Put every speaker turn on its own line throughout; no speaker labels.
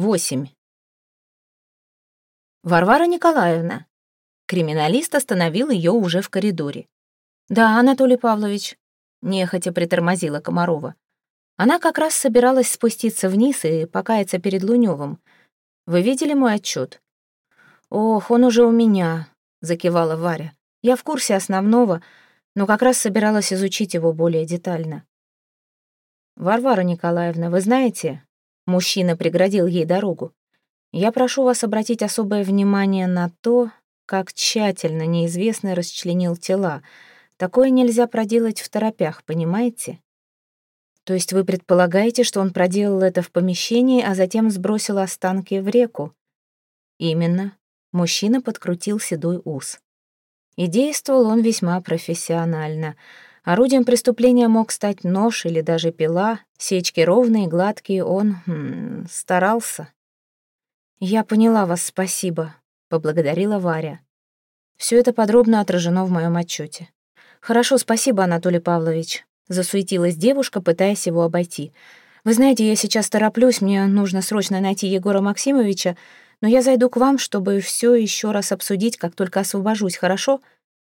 8. Варвара Николаевна. Криминалист остановил ее уже в коридоре. «Да, Анатолий Павлович», — нехотя притормозила Комарова. Она как раз собиралась спуститься вниз и покаяться перед Лунёвым. «Вы видели мой отчет? «Ох, он уже у меня», — закивала Варя. «Я в курсе основного, но как раз собиралась изучить его более детально». «Варвара Николаевна, вы знаете, Мужчина преградил ей дорогу. «Я прошу вас обратить особое внимание на то, как тщательно неизвестный расчленил тела. Такое нельзя проделать в торопях, понимаете?» «То есть вы предполагаете, что он проделал это в помещении, а затем сбросил останки в реку?» «Именно». Мужчина подкрутил седой ус. И действовал он весьма профессионально — Орудием преступления мог стать нож или даже пила. Сечки ровные, гладкие, он м -м, старался. «Я поняла вас, спасибо», — поблагодарила Варя. Все это подробно отражено в моем отчете. «Хорошо, спасибо, Анатолий Павлович», — засуетилась девушка, пытаясь его обойти. «Вы знаете, я сейчас тороплюсь, мне нужно срочно найти Егора Максимовича, но я зайду к вам, чтобы все еще раз обсудить, как только освобожусь, хорошо?»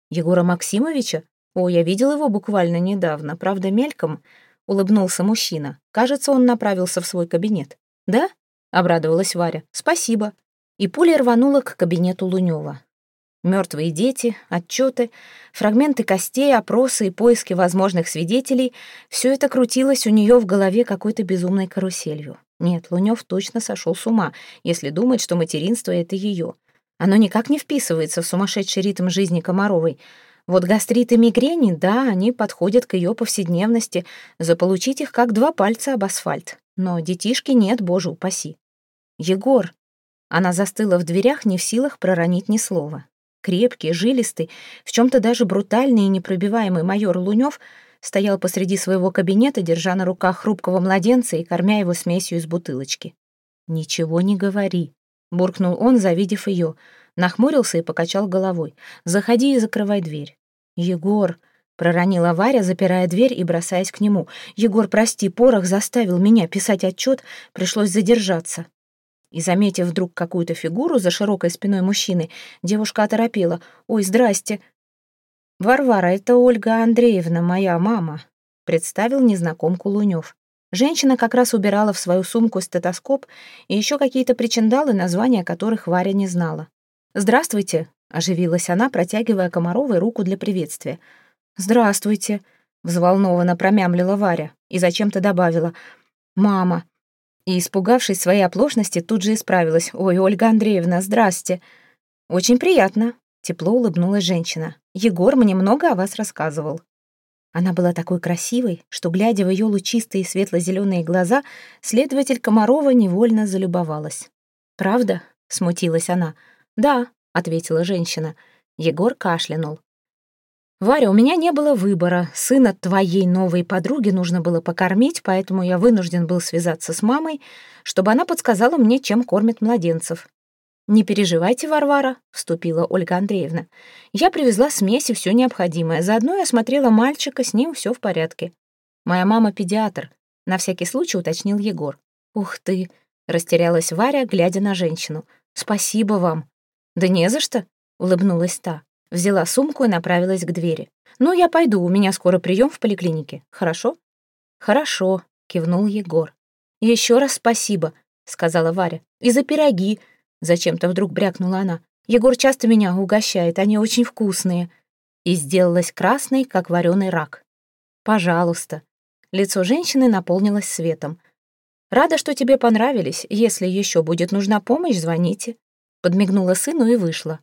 «Егора Максимовича?» «О, я видел его буквально недавно, правда, мельком», — улыбнулся мужчина. «Кажется, он направился в свой кабинет». «Да?» — обрадовалась Варя. «Спасибо». И пуля рванула к кабинету Лунёва. Мертвые дети, отчеты, фрагменты костей, опросы и поиски возможных свидетелей — все это крутилось у нее в голове какой-то безумной каруселью. Нет, Лунёв точно сошел с ума, если думать, что материнство — это ее. Оно никак не вписывается в сумасшедший ритм жизни Комаровой — вот гастрит и мигрени, да, они подходят к ее повседневности, заполучить их как два пальца об асфальт. Но детишки нет, боже упаси. Егор. Она застыла в дверях, не в силах проронить ни слова. Крепкий, жилистый, в чем-то даже брутальный и непробиваемый майор Лунев стоял посреди своего кабинета, держа на руках хрупкого младенца и кормя его смесью из бутылочки. «Ничего не говори», — буркнул он, завидев ее, нахмурился и покачал головой. «Заходи и закрывай дверь». «Егор!» — проронила Варя, запирая дверь и бросаясь к нему. «Егор, прости, порох заставил меня писать отчет, пришлось задержаться». И, заметив вдруг какую-то фигуру за широкой спиной мужчины, девушка оторопела. «Ой, здрасте!» «Варвара, это Ольга Андреевна, моя мама», — представил незнакомку Лунёв. Женщина как раз убирала в свою сумку стетоскоп и еще какие-то причиндалы, названия которых Варя не знала. «Здравствуйте», Оживилась она, протягивая Комаровой руку для приветствия. «Здравствуйте», — взволнованно промямлила Варя и зачем-то добавила «мама». И, испугавшись своей оплошности, тут же исправилась. «Ой, Ольга Андреевна, здрасте». «Очень приятно», — тепло улыбнулась женщина. «Егор мне много о вас рассказывал». Она была такой красивой, что, глядя в ее лучистые светло-зеленые глаза, следователь Комарова невольно залюбовалась. «Правда?» — смутилась она. «Да», ответила женщина. Егор кашлянул. «Варя, у меня не было выбора. Сына твоей новой подруги нужно было покормить, поэтому я вынужден был связаться с мамой, чтобы она подсказала мне, чем кормят младенцев». «Не переживайте, Варвара», — вступила Ольга Андреевна. «Я привезла смесь и все необходимое. Заодно я осмотрела мальчика, с ним все в порядке. Моя мама педиатр», — на всякий случай уточнил Егор. «Ух ты!» — растерялась Варя, глядя на женщину. «Спасибо вам», «Да не за что», — улыбнулась та. Взяла сумку и направилась к двери. «Ну, я пойду, у меня скоро прием в поликлинике. Хорошо?» «Хорошо», — кивнул Егор. «Еще раз спасибо», — сказала Варя. «И за пироги», — зачем-то вдруг брякнула она. «Егор часто меня угощает, они очень вкусные». И сделалась красной, как вареный рак. «Пожалуйста». Лицо женщины наполнилось светом. «Рада, что тебе понравились. Если еще будет нужна помощь, звоните» подмигнула сыну и вышла.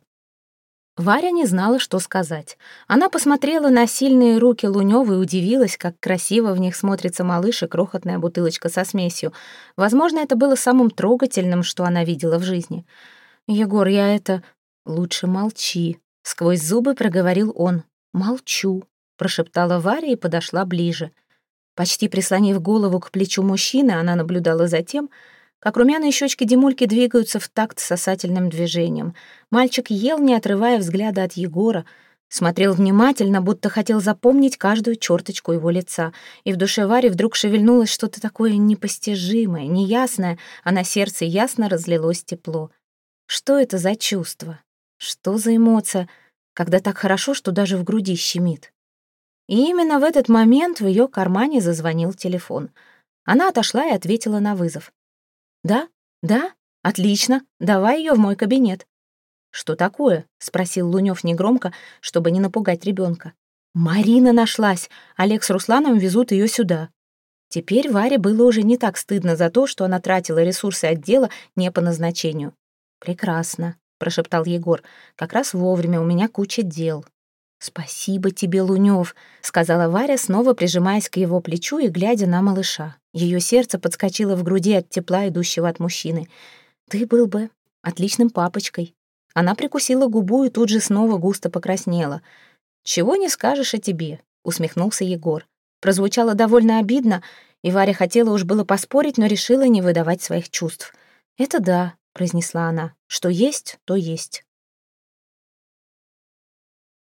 Варя не знала, что сказать. Она посмотрела на сильные руки Лунёва и удивилась, как красиво в них смотрится малыш и крохотная бутылочка со смесью. Возможно, это было самым трогательным, что она видела в жизни. «Егор, я это...» «Лучше молчи», — сквозь зубы проговорил он. «Молчу», — прошептала Варя и подошла ближе. Почти прислонив голову к плечу мужчины, она наблюдала за тем, как румяные щечки Димульки двигаются в такт сосательным движением. Мальчик ел, не отрывая взгляда от Егора. Смотрел внимательно, будто хотел запомнить каждую черточку его лица. И в душе Вари вдруг шевельнулось что-то такое непостижимое, неясное, а на сердце ясно разлилось тепло. Что это за чувство? Что за эмоция, когда так хорошо, что даже в груди щемит? И именно в этот момент в ее кармане зазвонил телефон. Она отошла и ответила на вызов. «Да, да, отлично, давай ее в мой кабинет». «Что такое?» — спросил Лунёв негромко, чтобы не напугать ребенка. «Марина нашлась. Олег с Русланом везут ее сюда». Теперь Варе было уже не так стыдно за то, что она тратила ресурсы отдела не по назначению. «Прекрасно», — прошептал Егор. «Как раз вовремя, у меня куча дел». «Спасибо тебе, Лунёв», — сказала Варя, снова прижимаясь к его плечу и глядя на малыша. Ее сердце подскочило в груди от тепла, идущего от мужчины. «Ты был бы отличным папочкой». Она прикусила губу и тут же снова густо покраснела. «Чего не скажешь о тебе», — усмехнулся Егор. Прозвучало довольно обидно, и Варя хотела уж было поспорить, но решила не выдавать своих чувств. «Это да», — произнесла она. «Что есть, то есть».